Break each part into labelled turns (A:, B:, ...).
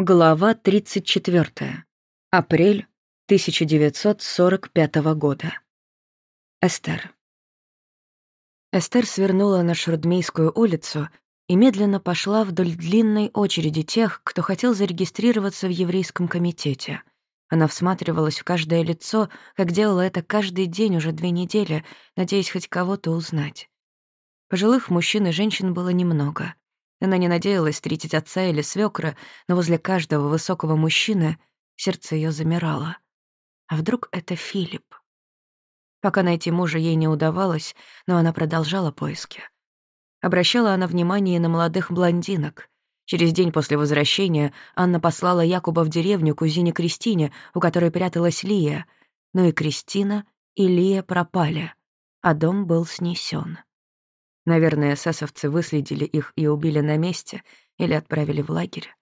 A: Глава 34. Апрель 1945 года. Эстер. Эстер свернула на Шрудмейскую улицу и медленно пошла вдоль длинной очереди тех, кто хотел зарегистрироваться в еврейском комитете. Она всматривалась в каждое лицо, как делала это каждый день уже две недели, надеясь хоть кого-то узнать. Пожилых мужчин и женщин было немного — она не надеялась встретить отца или свекра, но возле каждого высокого мужчины сердце ее замирало. А вдруг это Филипп? Пока найти мужа ей не удавалось, но она продолжала поиски. Обращала она внимание на молодых блондинок. Через день после возвращения Анна послала Якуба в деревню кузине Кристине, у которой пряталась Лия. Но и Кристина, и Лия пропали, а дом был снесен. Наверное, эсэсовцы выследили их и убили на месте или отправили в лагерь.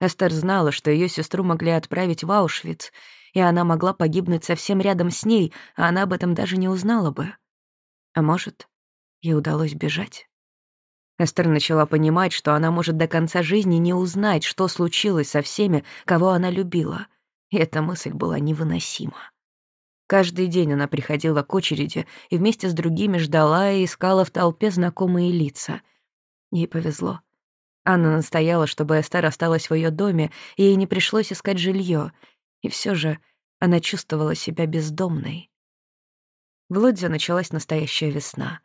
A: Эстер знала, что ее сестру могли отправить в Аушвиц, и она могла погибнуть совсем рядом с ней, а она об этом даже не узнала бы. А может, ей удалось бежать? Эстер начала понимать, что она может до конца жизни не узнать, что случилось со всеми, кого она любила. И эта мысль была невыносима. Каждый день она приходила к очереди и вместе с другими ждала и искала в толпе знакомые лица. Ей повезло. Анна настояла, чтобы Эстер осталась в ее доме, и ей не пришлось искать жилье. И все же она чувствовала себя бездомной. В Лодзе началась настоящая весна.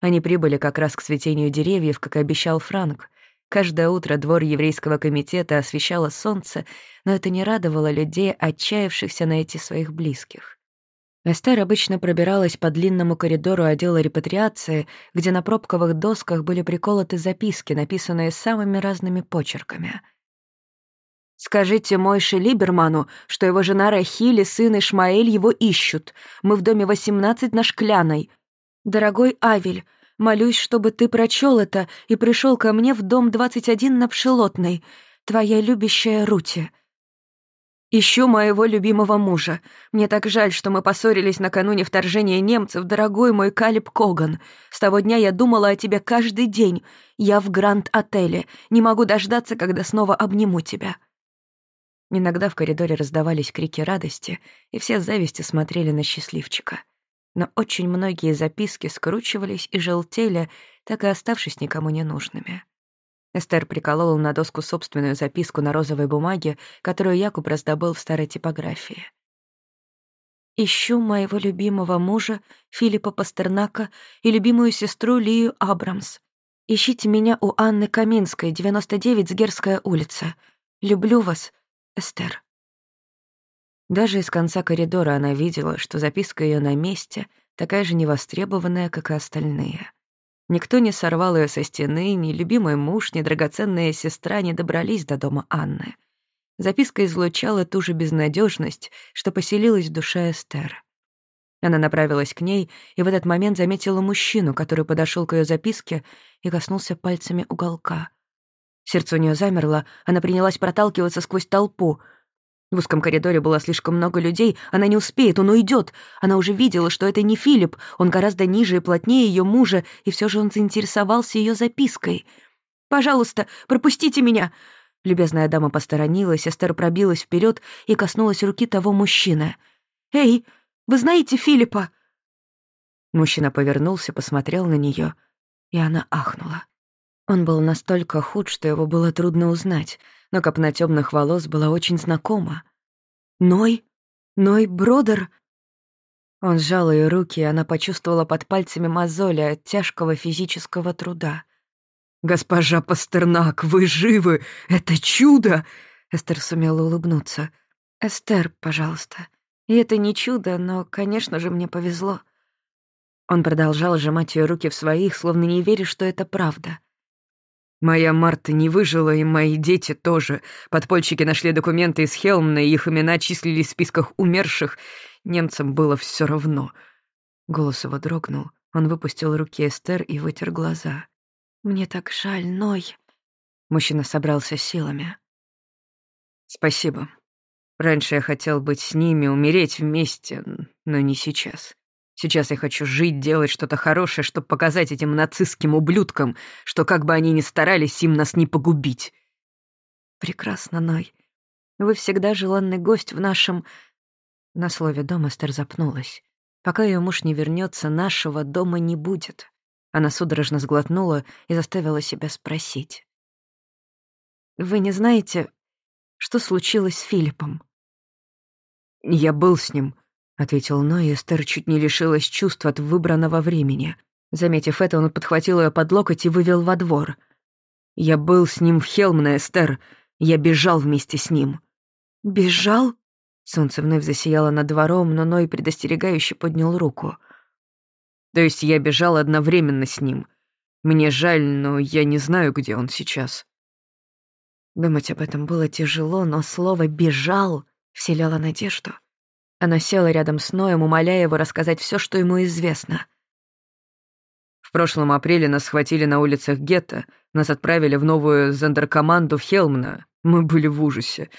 A: Они прибыли как раз к цветению деревьев, как обещал Франк. Каждое утро двор еврейского комитета освещало солнце, но это не радовало людей, отчаявшихся найти своих близких. Эстер обычно пробиралась по длинному коридору отдела репатриации, где на пробковых досках были приколоты записки, написанные самыми разными почерками. «Скажите Мойше Либерману, что его жена Рахиль сын Ишмаэль его ищут. Мы в доме 18 на Шкляной. Дорогой Авель, молюсь, чтобы ты прочел это и пришел ко мне в дом 21 на Пшелотной. Твоя любящая Рути». Ищу моего любимого мужа. Мне так жаль, что мы поссорились накануне вторжения немцев, дорогой мой Калиб Коган. С того дня я думала о тебе каждый день. Я в Гранд-отеле. Не могу дождаться, когда снова обниму тебя». Иногда в коридоре раздавались крики радости, и все с завистью смотрели на счастливчика. Но очень многие записки скручивались и желтели, так и оставшись никому не нужными. Эстер приколола на доску собственную записку на розовой бумаге, которую Якуб раздобыл в старой типографии. «Ищу моего любимого мужа Филиппа Пастернака и любимую сестру Лию Абрамс. Ищите меня у Анны Каминской, 99, Сгерская улица. Люблю вас, Эстер». Даже из конца коридора она видела, что записка ее на месте, такая же невостребованная, как и остальные. Никто не сорвал ее со стены, ни любимый муж, ни драгоценная сестра не добрались до дома Анны. Записка излучала ту же безнадежность, что поселилась в душе Эстер. Она направилась к ней и в этот момент заметила мужчину, который подошел к ее записке и коснулся пальцами уголка. Сердце у нее замерло, она принялась проталкиваться сквозь толпу — в узком коридоре было слишком много людей, она не успеет, он уйдет. Она уже видела, что это не Филипп, он гораздо ниже и плотнее ее мужа, и все же он заинтересовался ее запиской. «Пожалуйста, пропустите меня!» Любезная дама посторонилась, Эстер пробилась вперед и коснулась руки того мужчины. «Эй, вы знаете Филиппа?» Мужчина повернулся, посмотрел на нее, и она ахнула. Он был настолько худ, что его было трудно узнать — но копна темных волос была очень знакома. «Ной? Ной Бродер?» Он сжал ее руки, и она почувствовала под пальцами мозоли от тяжкого физического труда. «Госпожа Пастернак, вы живы! Это чудо!» Эстер сумела улыбнуться. «Эстер, пожалуйста. И это не чудо, но, конечно же, мне повезло». Он продолжал сжимать ее руки в своих, словно не веря, что это правда. Моя Марта не выжила, и мои дети тоже. Подпольщики нашли документы из Хелмна, и их имена числились в списках умерших. Немцам было все равно. Голос его дрогнул. Он выпустил руки Эстер и вытер глаза. «Мне так жаль, Ной». Мужчина собрался силами. «Спасибо. Раньше я хотел быть с ними, умереть вместе, но не сейчас. Сейчас я хочу жить, делать что-то хорошее, чтобы показать этим нацистским ублюдкам, что как бы они ни старались, им нас не погубить». «Прекрасно, Ной. Вы всегда желанный гость в нашем...» На слове «дом» Эстер запнулась. Пока ее муж не вернется, нашего дома не будет. Она судорожно сглотнула и заставила себя спросить. «Вы не знаете, что случилось с Филиппом?»
B: «Я был с ним», — ответил Ной, Эстер чуть не лишилась чувств от выбранного времени. Заметив это, он подхватил ее под локоть и вывел во двор. «Я был с ним в Хелмне, Эстер. Я бежал вместе с ним».
A: «Бежал?» Солнце вновь засияло над двором, но Ной предостерегающе поднял руку.
B: «То есть я бежал одновременно с ним. Мне жаль, но я не знаю, где он сейчас».
A: Думать об этом было тяжело, но слово «бежал» вселяло надежду. Она села рядом с Ноем, умоляя его рассказать все, что ему известно.
B: В прошлом апреле нас схватили на улицах гетто, нас отправили в новую зондеркоманду в Хелмна. Мы были в ужасе.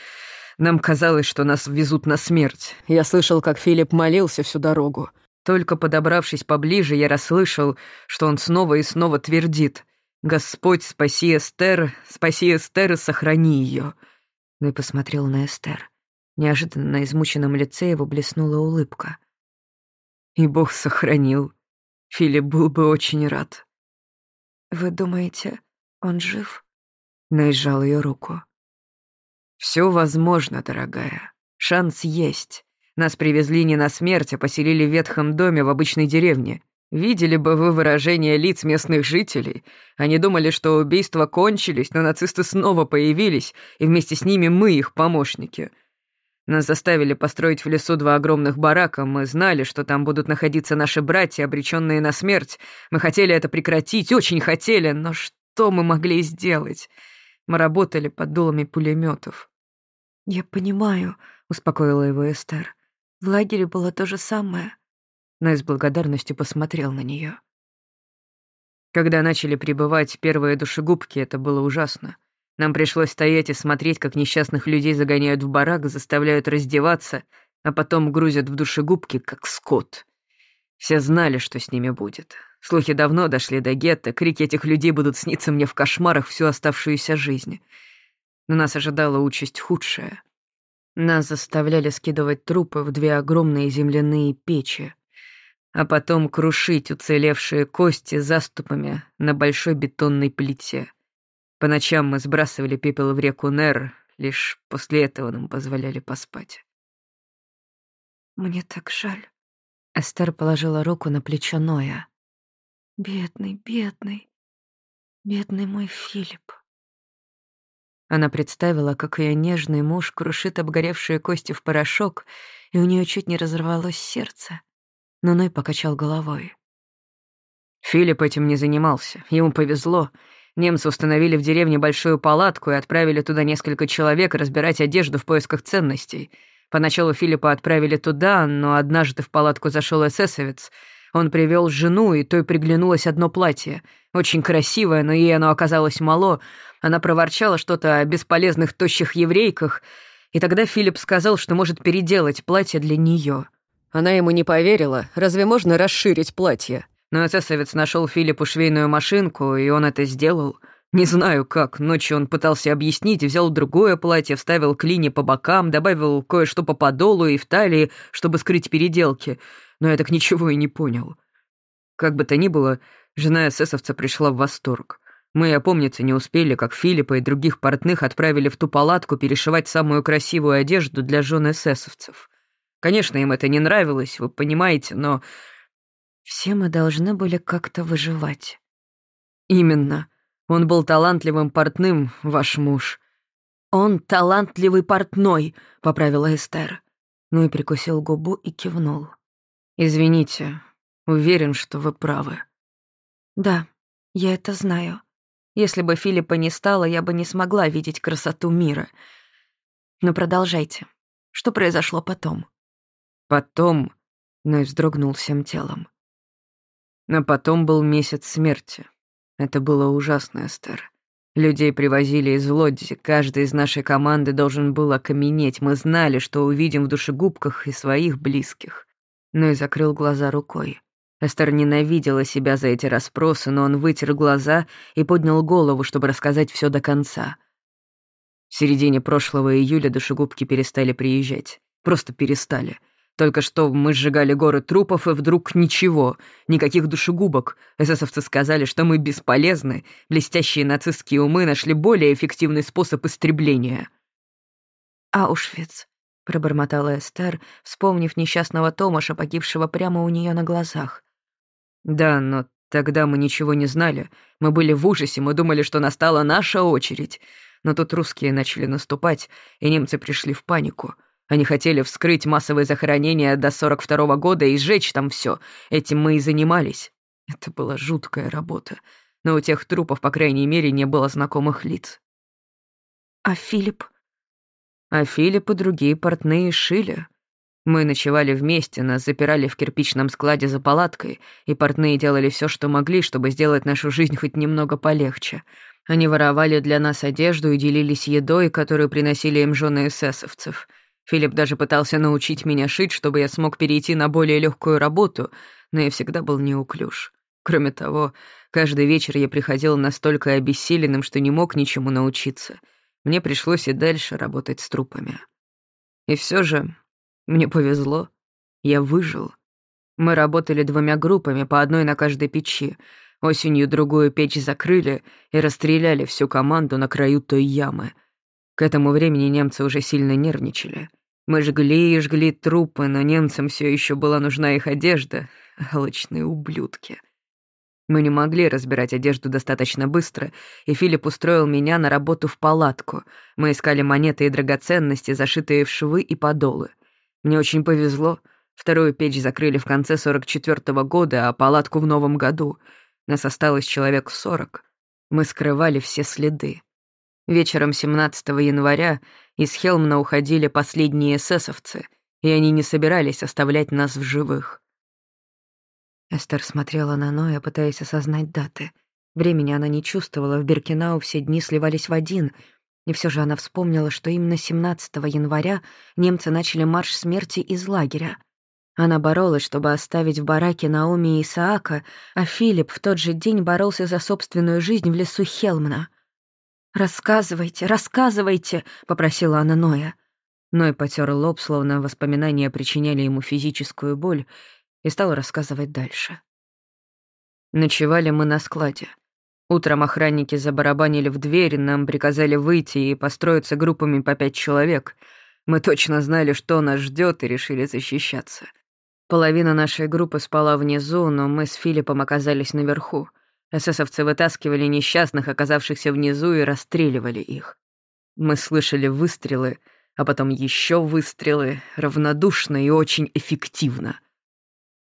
B: Нам казалось, что нас везут на смерть. Я слышал, как Филипп молился всю дорогу. Только подобравшись поближе, я расслышал, что он снова и снова твердит «Господь, спаси Эстер, спаси Эстер и сохрани ее».
A: Ну и посмотрел на Эстер. Неожиданно на измученном лице его блеснула улыбка.
B: «И Бог сохранил. Филипп был бы очень рад».
A: «Вы думаете, он жив?»
B: Наезжал ее руку. «Все возможно, дорогая. Шанс есть. Нас привезли не на смерть, а поселили в ветхом доме в обычной деревне. Видели бы вы выражение лиц местных жителей. Они думали, что убийства кончились, но нацисты снова появились, и вместе с ними мы их помощники. Нас заставили построить в лесу два огромных барака. Мы знали, что там будут находиться наши братья, обреченные на смерть. Мы хотели это прекратить, очень хотели, но что мы могли сделать? Мы работали под дулами пулеметов.
A: «Я понимаю», — успокоила его Эстер. «В лагере было то же самое».
B: Но с благодарностью посмотрел на нее. Когда начали прибывать первые душегубки, это было ужасно. Нам пришлось стоять и смотреть, как несчастных людей загоняют в барак, заставляют раздеваться, а потом грузят в душегубки, как скот. Все знали, что с ними будет. Слухи давно дошли до гетто, крики этих людей будут сниться мне в кошмарах всю оставшуюся жизнь. Но нас ожидала участь худшая. Нас заставляли скидывать трупы в две огромные земляные печи, а потом крушить уцелевшие кости заступами на большой бетонной плите. По ночам мы сбрасывали пепел в реку Нер, лишь после этого нам позволяли поспать.
A: «Мне так жаль». Эстер положила руку на плечо Ноя. «Бедный, бедный, бедный мой Филипп». Она представила, как ее нежный муж крушит обгоревшие кости в порошок, и у нее чуть не разорвалось сердце. Но Ной покачал головой.
B: Филипп этим не занимался. Ему повезло. Немцы установили в деревне большую палатку и отправили туда несколько человек разбирать одежду в поисках ценностей. Поначалу Филиппа отправили туда, но однажды в палатку зашел эсэсовец. Он привел жену, и той приглянулось одно платье. Очень красивое, но ей оно оказалось мало. Она проворчала что-то о бесполезных тощих еврейках, и тогда Филипп сказал, что может переделать платье для нее. Она ему не поверила. Разве можно расширить платье? Но эсэсовец нашел Филиппу швейную машинку, и он это сделал. Не знаю как, ночью он пытался объяснить, взял другое платье, вставил клини по бокам, добавил кое-что по подолу и в талии, чтобы скрыть переделки, но я так ничего и не понял. Как бы то ни было, жена эсэсовца пришла в восторг. Мы, опомниться, не успели, как Филиппа и других портных отправили в ту палатку перешивать самую красивую одежду для жен эсэсовцев. Конечно, им это не нравилось, вы понимаете, но
A: все мы должны были как-то выживать.
B: Именно. Он был талантливым портным, ваш муж.
A: Он талантливый портной, поправила Эстер. Ну и прикусил губу и кивнул.
B: Извините, уверен, что вы правы.
A: Да, я это знаю. Если бы Филиппа не стало, я бы не смогла видеть красоту мира. Но продолжайте. Что произошло потом?
B: Потом... Ной вздрогнул всем телом. А потом был месяц смерти. Это было ужасно, Эстер. Людей привозили из Лодзи, каждый из нашей команды должен был окаменеть. Мы знали, что увидим в душегубках и своих близких. Но и закрыл глаза рукой. Эстер ненавидела себя за эти расспросы, но он вытер глаза и поднял голову, чтобы рассказать все до конца. В середине прошлого июля душегубки перестали приезжать. Просто перестали. Только что мы сжигали горы трупов, и вдруг ничего, никаких душегубок. Эсэсовцы сказали, что мы бесполезны, блестящие нацистские умы нашли более эффективный способ истребления.
A: «Аушвиц», — пробормотала Эстер, вспомнив несчастного Томаша, погибшего прямо у нее на глазах.
B: «Да, но тогда мы ничего не знали. Мы были в ужасе, мы думали, что настала наша очередь. Но тут русские начали наступать, и немцы пришли в панику». Они хотели вскрыть массовые захоронения до 42-го года и сжечь там все. Этим мы и занимались. Это была жуткая работа. Но у тех трупов, по крайней мере, не было знакомых лиц.
A: А Филипп?
B: А Филипп и другие портные шили. Мы ночевали вместе, нас запирали в кирпичном складе за палаткой, и портные делали все, что могли, чтобы сделать нашу жизнь хоть немного полегче. Они воровали для нас одежду и делились едой, которую приносили им жены эсэсовцев — Филипп даже пытался научить меня шить, чтобы я смог перейти на более легкую работу, но я всегда был неуклюж. Кроме того, каждый вечер я приходил настолько обессиленным, что не мог ничему научиться. Мне пришлось и дальше работать с трупами. И все же мне повезло. Я выжил. Мы работали двумя группами, по одной на каждой печи. Осенью другую печь закрыли и расстреляли всю команду на краю той ямы — к этому времени немцы уже сильно нервничали. Мы жгли и жгли трупы, но немцам все еще была нужна их одежда. Алочные ублюдки. Мы не могли разбирать одежду достаточно быстро, и Филипп устроил меня на работу в палатку. Мы искали монеты и драгоценности, зашитые в швы и подолы. Мне очень повезло. Вторую печь закрыли в конце 44-го года, а палатку в новом году. Нас осталось человек сорок. Мы скрывали все следы. Вечером 17 января из Хелмна уходили последние эсэсовцы, и они не собирались оставлять нас в живых.
A: Эстер смотрела на Ноя, пытаясь осознать даты. Времени она не чувствовала, в Биркинау все дни сливались в один, и все же она вспомнила, что именно 17 января немцы начали марш смерти из лагеря. Она боролась, чтобы оставить в бараке Наоми и Исаака, а Филипп в тот же день боролся за собственную жизнь в лесу Хелмна. «Рассказывайте, рассказывайте», — попросила она Ноя.
B: Ной потер лоб, словно воспоминания причиняли ему физическую боль, и стал рассказывать дальше. Ночевали мы на складе. Утром охранники забарабанили в дверь, нам приказали выйти и построиться группами по пять человек. Мы точно знали, что нас ждет, и решили защищаться. Половина нашей группы спала внизу, но мы с Филиппом оказались наверху. Эсэсовцы вытаскивали несчастных, оказавшихся внизу, и расстреливали их. Мы слышали выстрелы, а потом еще выстрелы, равнодушно и очень эффективно.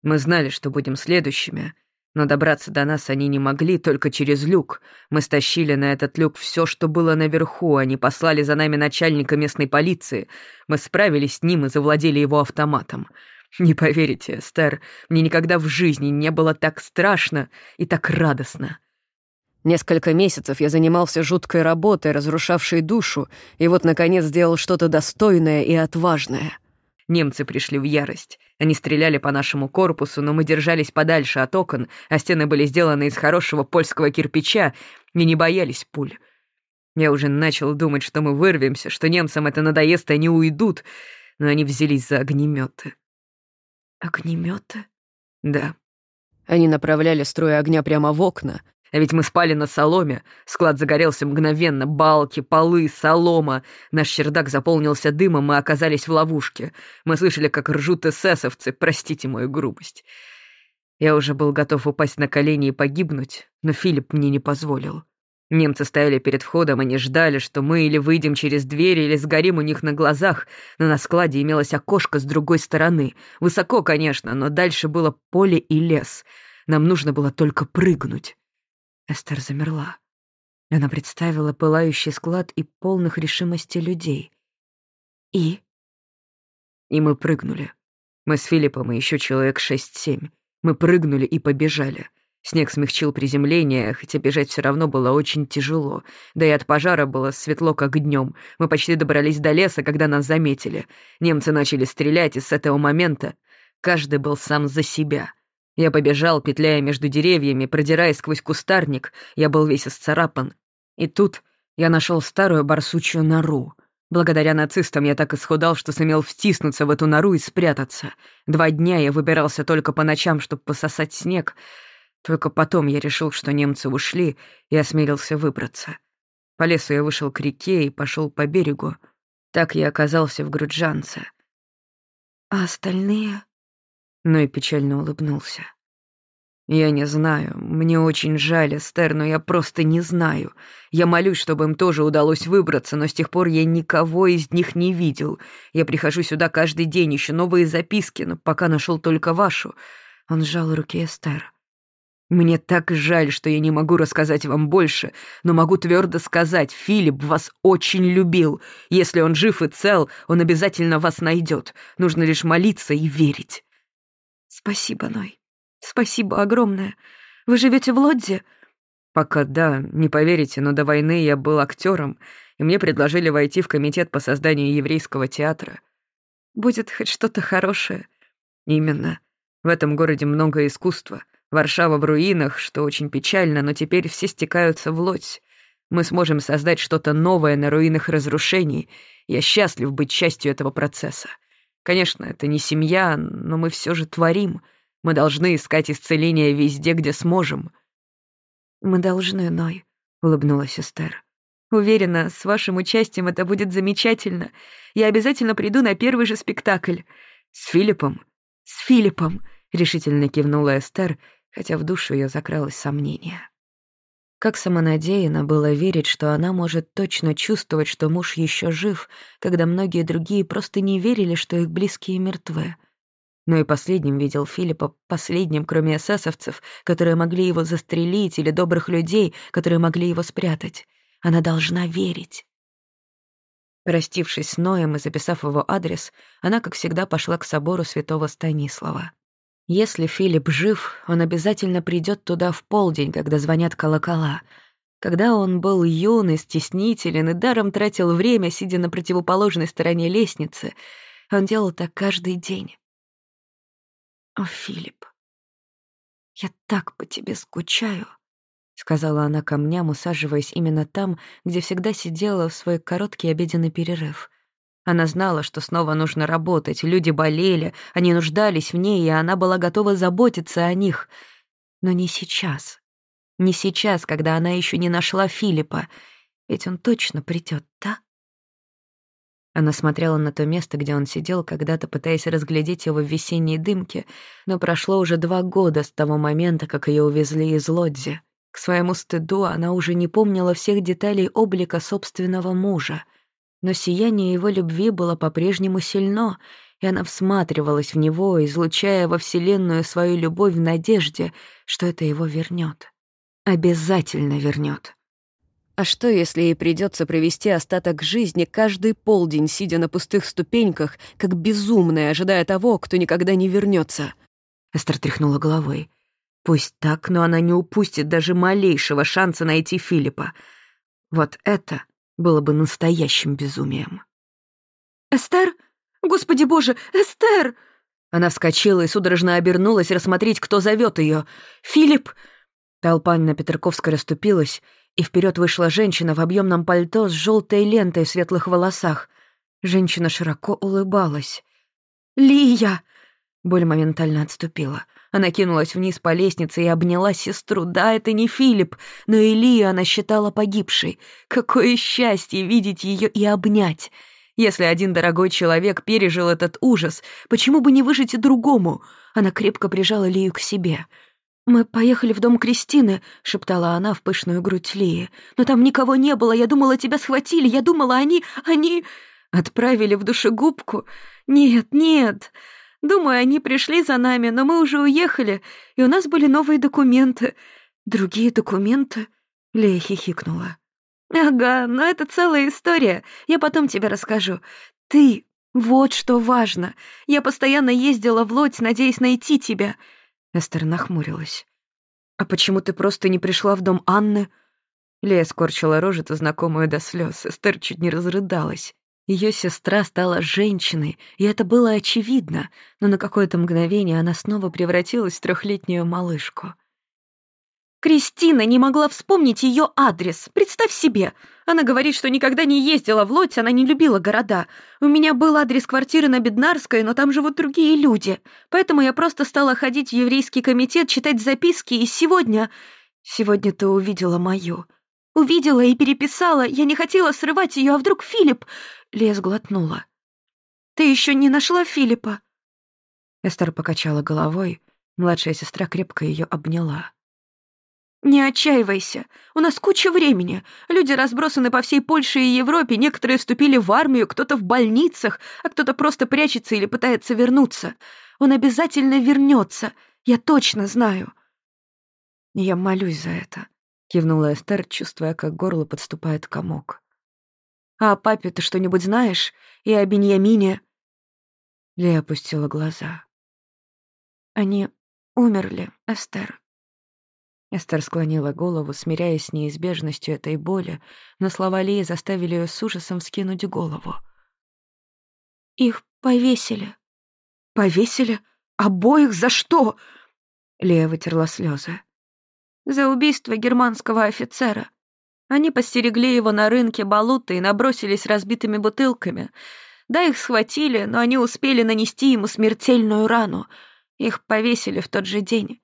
B: Мы знали, что будем следующими, но добраться до нас они не могли только через люк. Мы стащили на этот люк все, что было наверху, они послали за нами начальника местной полиции. Мы справились с ним и завладели его автоматом. Не поверите, Эстер, мне никогда в жизни не было так страшно и так радостно. Несколько месяцев я занимался жуткой работой, разрушавшей душу, и вот, наконец, сделал что-то достойное и отважное. Немцы пришли в ярость. Они стреляли по нашему корпусу, но мы держались подальше от окон, а стены были сделаны из хорошего польского кирпича и не боялись пуль. Я уже начал думать, что мы вырвемся, что немцам это надоест, и они уйдут, но они взялись за огнеметы.
A: Огнеметы?
B: Да. Они направляли строй огня прямо в окна, а ведь мы спали на соломе. Склад загорелся мгновенно. Балки, полы, солома. Наш чердак заполнился дымом, мы оказались в ловушке. Мы слышали, как ржут эсэсовцы, простите мою грубость. Я уже был готов упасть на колени и погибнуть, но Филипп мне не позволил. Немцы стояли перед входом, они ждали, что мы или выйдем через дверь, или сгорим у них на глазах, но на складе имелось окошко с другой стороны. Высоко, конечно, но дальше было поле и лес. Нам нужно было только прыгнуть.
A: Эстер замерла. Она представила пылающий склад и полных решимости людей. И?
B: И мы прыгнули. Мы с Филиппом и еще человек шесть-семь. Мы прыгнули и побежали. Снег смягчил приземление, хотя бежать все равно было очень тяжело. Да и от пожара было светло, как днем. Мы почти добрались до леса, когда нас заметили. Немцы начали стрелять, и с этого момента каждый был сам за себя. Я побежал, петляя между деревьями, продираясь сквозь кустарник. Я был весь исцарапан. И тут Я нашел старую барсучью нору. Благодаря нацистам я так исхудал, что сумел втиснуться в эту нору и спрятаться. Два дня я выбирался только по ночам, чтобы пососать снег. Только потом я решил, что немцы ушли, и осмелился выбраться. По лесу я вышел к реке и пошел по берегу. Так я оказался в Груджанце.
A: А остальные?
B: Ну и печально улыбнулся. «Я не знаю. Мне очень жаль, Эстер, но я просто не знаю. Я молюсь, чтобы им тоже удалось выбраться, но с тех пор я никого из них не видел. Я прихожу сюда каждый день, ищу новые записки, но пока нашел только вашу». Он сжал руки Эстер. «Мне так жаль, что я не могу рассказать вам больше, но могу твердо сказать, Филипп вас очень любил. Если он жив и цел, он обязательно вас найдет. Нужно лишь молиться и верить».
A: «Спасибо, Ной. Спасибо огромное. Вы живете в Лодзе?»
B: «Пока да, не поверите, но до войны я был актером, и мне предложили войти в комитет по созданию еврейского театра».
A: «Будет хоть что-то хорошее».
B: «Именно. В этом городе много искусства. Варшава в руинах, что очень печально, но теперь все стекаются в Лодзь. Мы сможем создать что-то новое на руинах разрушений. Я счастлив быть частью этого процесса. Конечно, это не семья, но мы все же творим. Мы должны искать исцеление везде, где сможем».
A: «Мы должны, Ной», — улыбнулась Эстер. «Уверена, с вашим участием это будет замечательно. Я обязательно приду на первый же спектакль».
B: «С Филиппом?»
A: «С Филиппом», —
B: решительно кивнула Эстер, хотя в душу ее закралось сомнение. Как самонадеянно было верить, что она может точно чувствовать, что муж еще жив, когда многие другие просто не верили, что их близкие мертвы. Но и последним видел Филиппа, последним, кроме эсэсовцев, которые могли его застрелить, или добрых людей, которые могли его спрятать. Она должна верить. Простившись с Ноем и записав его адрес, она, как всегда, пошла к собору святого Станислава. Если Филипп жив, он обязательно придет туда в полдень, когда звонят колокола. Когда он был юн и стеснителен и даром тратил время, сидя на противоположной стороне лестницы, он делал так каждый день.
A: «О, Филипп, я так по тебе скучаю», — сказала она камням, усаживаясь именно там, где всегда сидела в свой короткий обеденный перерыв.
B: Она знала, что снова нужно работать, люди болели, они нуждались в ней, и она была готова заботиться о них. Но не сейчас. Не сейчас, когда она еще не нашла Филиппа. Ведь он точно придет, да? Она смотрела на то место, где он сидел, когда-то пытаясь разглядеть его в весенней дымке, но прошло уже два года с того момента, как ее увезли из Лодзи. К своему стыду она уже не помнила всех деталей облика собственного мужа — но сияние его любви было по-прежнему сильно, и она всматривалась в него, излучая во Вселенную свою любовь в надежде, что это его вернет. Обязательно вернет. А что, если ей придется провести остаток жизни каждый полдень, сидя на пустых ступеньках, как безумная, ожидая того, кто никогда не вернется? Эстер тряхнула головой. Пусть так, но она не упустит даже малейшего шанса найти Филиппа. Вот это было бы настоящим безумием.
A: «Эстер? Господи боже, Эстер!»
B: Она вскочила и судорожно обернулась рассмотреть, кто зовет ее. «Филипп!» Толпа на Петерковской расступилась, и вперед вышла женщина в объемном пальто с желтой лентой в светлых волосах. Женщина широко улыбалась.
A: «Лия!»
B: Боль моментально отступила. Она кинулась вниз по лестнице и обняла сестру. Да, это не Филипп, но Илию она считала погибшей. Какое счастье видеть ее и обнять! Если один дорогой человек пережил этот ужас, почему бы не выжить и другому? Она крепко прижала Лию к себе.
A: «Мы поехали в дом Кристины», — шептала она в пышную грудь Лии. «Но там никого не было. Я думала, тебя схватили. Я думала, они... они...» «Отправили в душегубку? Нет, нет. Думаю, они пришли за нами, но мы уже уехали, и у нас были новые документы. Другие документы?» Лея хихикнула. «Ага, но это целая история. Я потом тебе расскажу. Ты — вот что важно. Я постоянно ездила в Лодь, надеясь найти тебя».
B: Эстер нахмурилась. «А почему ты просто не пришла в дом Анны?» Лея скорчила рожицу, знакомую до слез. Эстер чуть не разрыдалась. Ее сестра стала женщиной, и это было очевидно, но на какое-то мгновение она снова превратилась в трехлетнюю малышку.
A: Кристина не могла вспомнить ее адрес. Представь себе. Она говорит, что никогда не ездила в Лодь, она не любила города. У меня был адрес квартиры на Беднарской, но там живут другие люди. Поэтому я просто стала ходить в еврейский комитет, читать записки, и сегодня... Сегодня ты увидела мою. Увидела и переписала. Я не хотела срывать ее, а вдруг Филипп... Лес глотнула. Ты еще не нашла Филиппа?
B: Эстер покачала головой. Младшая сестра крепко ее обняла.
A: «Не отчаивайся. У нас куча времени. Люди разбросаны по всей Польше и Европе, некоторые вступили в армию, кто-то в больницах, а кто-то просто прячется или пытается вернуться. Он обязательно вернется. Я точно знаю».
B: «Я молюсь за это», — кивнула Эстер, чувствуя, как горло подступает комок.
A: «А о папе ты что-нибудь знаешь? И о Беньямине?»
B: Лея опустила глаза.
A: «Они умерли, Эстер».
B: Эстер склонила голову, смиряясь с неизбежностью этой боли, но слова Лии заставили ее с ужасом скинуть голову.
A: «Их повесили». «Повесили? Обоих за что?»
B: Лия вытерла слезы.
A: «За убийство германского офицера. Они постерегли его на рынке Балута и набросились разбитыми бутылками. Да, их схватили, но они успели нанести ему смертельную рану. Их повесили в тот же день.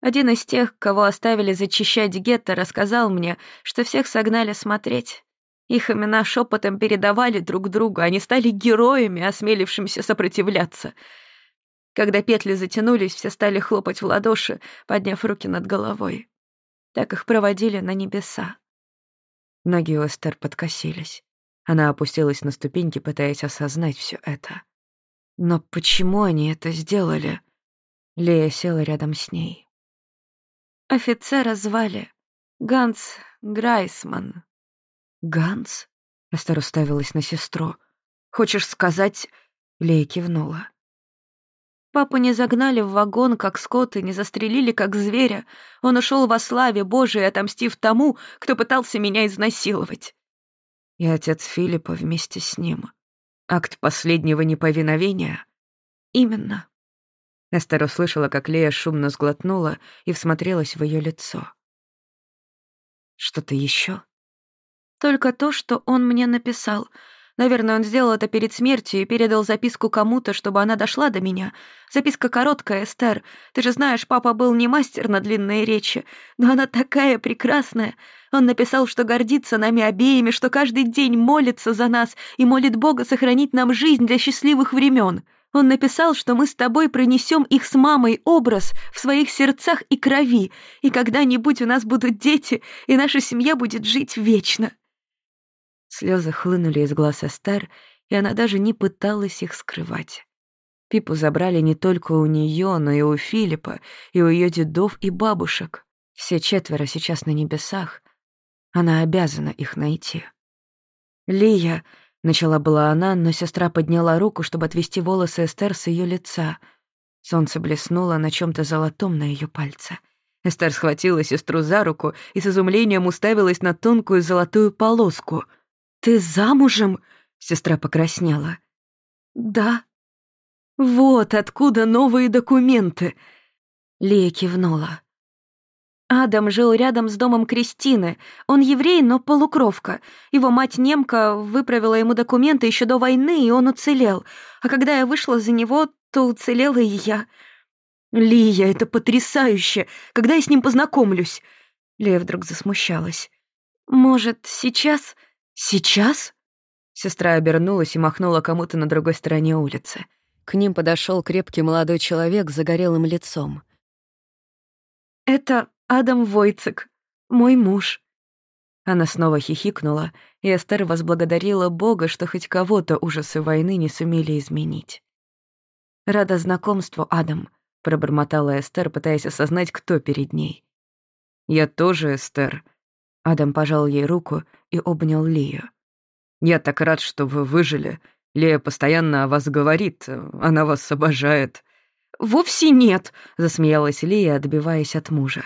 A: Один из тех, кого оставили зачищать гетто, рассказал мне, что всех согнали смотреть. Их имена шепотом передавали друг другу, они стали героями, осмелившимся сопротивляться. Когда петли затянулись, все стали хлопать в ладоши, подняв руки над головой. Так их проводили на небеса.
B: Ноги у Эстер подкосились. Она опустилась на ступеньки, пытаясь осознать все это. Но почему они это сделали? Лея села рядом с ней.
A: Офицера звали Ганс Грайсман.
B: «Ганс?» — Эстер уставилась на сестру. «Хочешь сказать...» — Лея кивнула.
A: Папу не загнали в вагон, как скот, и не застрелили, как зверя. Он ушел во славе Божией, отомстив тому, кто пытался меня изнасиловать.
B: И отец Филиппа вместе с ним. Акт последнего неповиновения?
A: Именно.
B: Эстер услышала, как Лея шумно сглотнула и всмотрелась в ее лицо. «Что-то еще?
A: «Только то, что он мне написал. Наверное, он сделал это перед смертью и передал записку кому-то, чтобы она дошла до меня. Записка короткая, Эстер. Ты же знаешь, папа был не мастер на длинные речи, но она такая прекрасная. Он написал, что гордится нами обеими, что каждый день молится за нас и молит Бога сохранить нам жизнь для счастливых времен. Он написал, что мы с тобой пронесем их с мамой образ в своих сердцах и крови, и когда-нибудь у нас будут дети, и наша семья будет жить вечно».
B: Слезы хлынули из глаз Эстер, и она даже не пыталась их скрывать. Пипу забрали не только у нее, но и у Филиппа, и у ее дедов и бабушек. Все четверо сейчас на небесах. Она обязана их найти. «Лия», Начала была она, но сестра подняла руку, чтобы отвести волосы Эстер с ее лица. Солнце блеснуло на чем то золотом на ее пальце. Эстер схватила сестру за руку и с изумлением уставилась на тонкую золотую полоску. «Ты замужем?» — сестра покраснела.
A: «Да».
B: «Вот откуда новые документы!» Лия кивнула.
A: Адам жил рядом с домом Кристины. Он еврей, но полукровка. Его мать немка выправила ему документы еще до войны, и он уцелел. А когда я вышла за него, то уцелела и я.
B: «Лия, это потрясающе! Когда я с ним познакомлюсь?» Лия вдруг засмущалась.
A: «Может, сейчас?»
B: «Сейчас?» Сестра обернулась и махнула кому-то на другой стороне улицы. К ним подошел крепкий молодой человек с загорелым лицом.
A: «Это Адам Войцек, мой муж».
B: Она снова хихикнула, и Эстер возблагодарила Бога, что хоть кого-то ужасы войны не сумели изменить. «Рада знакомству, Адам», — пробормотала Эстер, пытаясь осознать, кто перед ней. «Я тоже, Эстер». Адам пожал ей руку и обнял Лию. «Я так рад, что вы выжили. Лия постоянно о вас говорит, она вас обожает».
A: «Вовсе нет», —
B: засмеялась Лия, отбиваясь от мужа.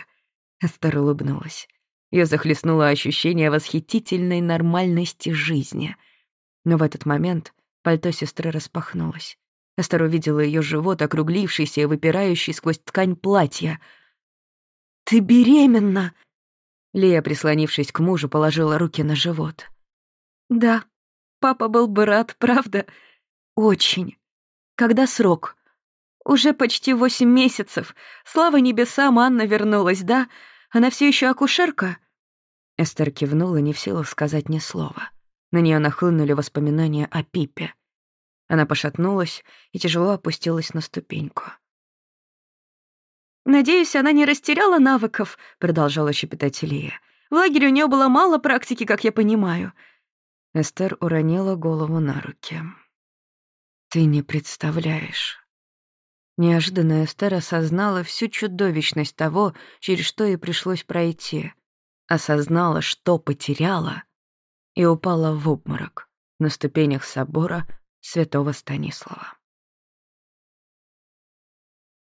B: Эстер улыбнулась. Ее захлестнуло ощущение восхитительной нормальности жизни. Но в этот момент пальто сестры распахнулось. Эстер увидела ее живот, округлившийся и выпирающий сквозь ткань платья.
A: «Ты беременна!» Лия, прислонившись к мужу, положила руки на живот. «Да, папа был бы рад, правда? Очень. Когда срок?» «Уже почти восемь месяцев. Слава небесам, Анна вернулась, да? Она все еще акушерка?» Эстер кивнула, не в силах сказать ни слова. На нее нахлынули воспоминания о Пипе. Она пошатнулась и тяжело опустилась на ступеньку. «Надеюсь, она не растеряла навыков», — продолжала щепетать Илья. «В лагере у нее было мало практики, как я понимаю». Эстер уронила голову на руки. «Ты не представляешь». Неожиданно Эстер осознала всю чудовищность того, через что ей пришлось пройти. Осознала, что потеряла, и упала в обморок на ступенях собора святого Станислава.